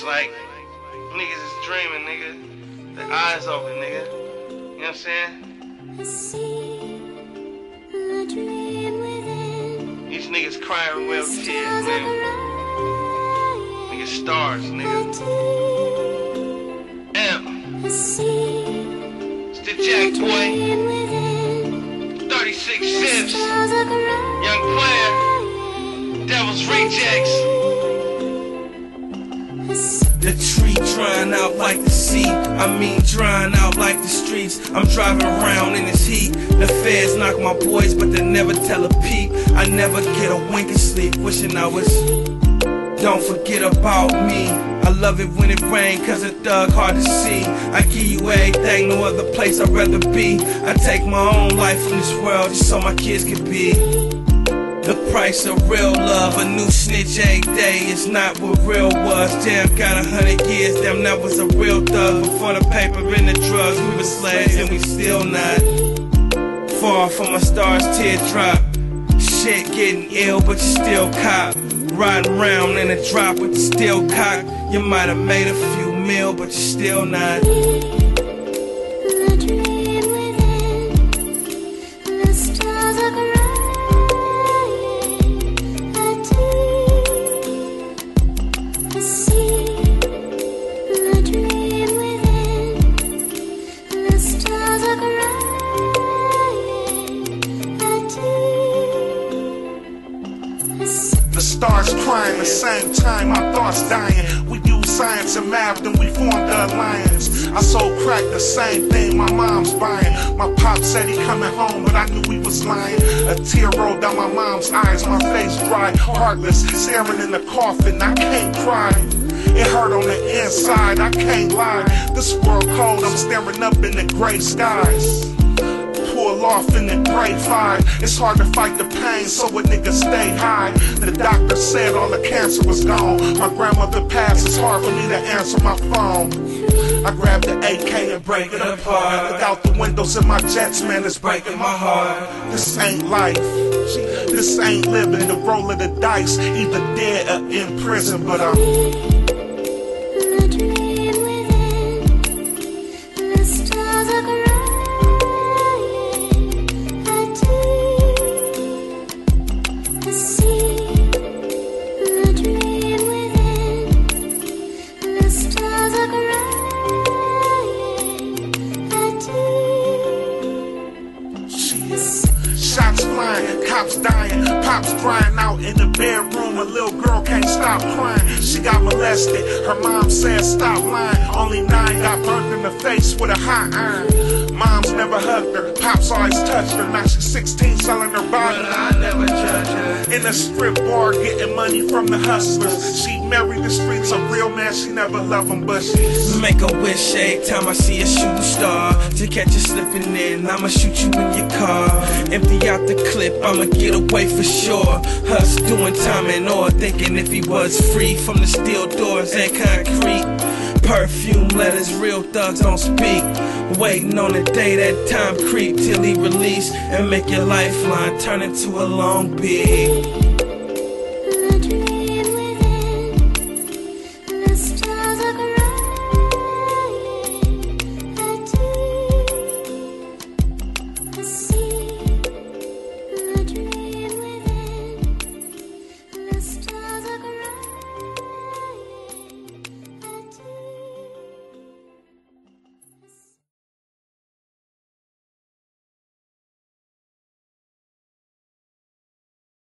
It's like niggas is dreaming, nigga. The eyes open, nigga. You know what I'm saying? I see the dream within. These niggas crying real tears, man. Niggas stars, nigga. M. It's the Jack Boy. 36 The Sips. stars are bright. Young player. Devil's Rejects. The tree drying out like the sea. I mean, drying out like the streets. I'm driving around in this heat. The feds knock my boys, but they never tell a peep. I never get a wink of sleep, wishing I was. Don't forget about me. I love it when it rain, cause a thug hard to see. I give you everything, no other place I'd rather be. I take my own life from this world just so my kids can be. The price of real love, a new snitch every day is not what real was. Damn, got a hundred years, damn, that was a real thug. Before the paper and the drugs, we were slaves and we still not. Far from a star's teardrop. Shit getting ill, but you still cop. Riding around in a drop with the steel cock. You might have made a few mil, but you're still not. the dream within. The stars stars crying the same time, my thoughts dying. We use science and math, then we formed the alliance. I sold crack, the same thing my mom's buying. My pop said he coming home, but I knew he was lying. A tear rolled down my mom's eyes, my face dry, heartless, staring in the coffin. I can't cry. It hurt on the inside, I can't lie. This world cold, I'm staring up in the gray skies pull off in the five. It's hard to fight the pain, so a nigga stay high. Doctor said all the cancer was gone. My grandmother passed, it's hard for me to answer my phone. I grab the AK and break it apart. Look out the windows in my jets, man, it's breaking my heart. This ain't life. This ain't living. The roll of the dice, either dead or in prison, but I'm. Shots cops dying, pops crying out in the bedroom. A little girl can't stop crying. She got molested. Her mom said stop lying. Only nine got burned in the face with a hot iron. Mom's never hugged her. Pops always touched her. Now she's 16, selling her body. I never judge her. In a strip bar, getting money from the hustlers. She married the streets, a real man. She never loved him, but she's. Make a wish every time I see a shooting star. To catch you slipping in, I'ma shoot you in your car. Empty out the clip, I'ma get away for sure. Us doing time and all, thinking if he was free from the steel doors and concrete. Perfume letters, real thugs don't speak. Waiting on the day that time creep till he release and make your lifeline turn into a long beat.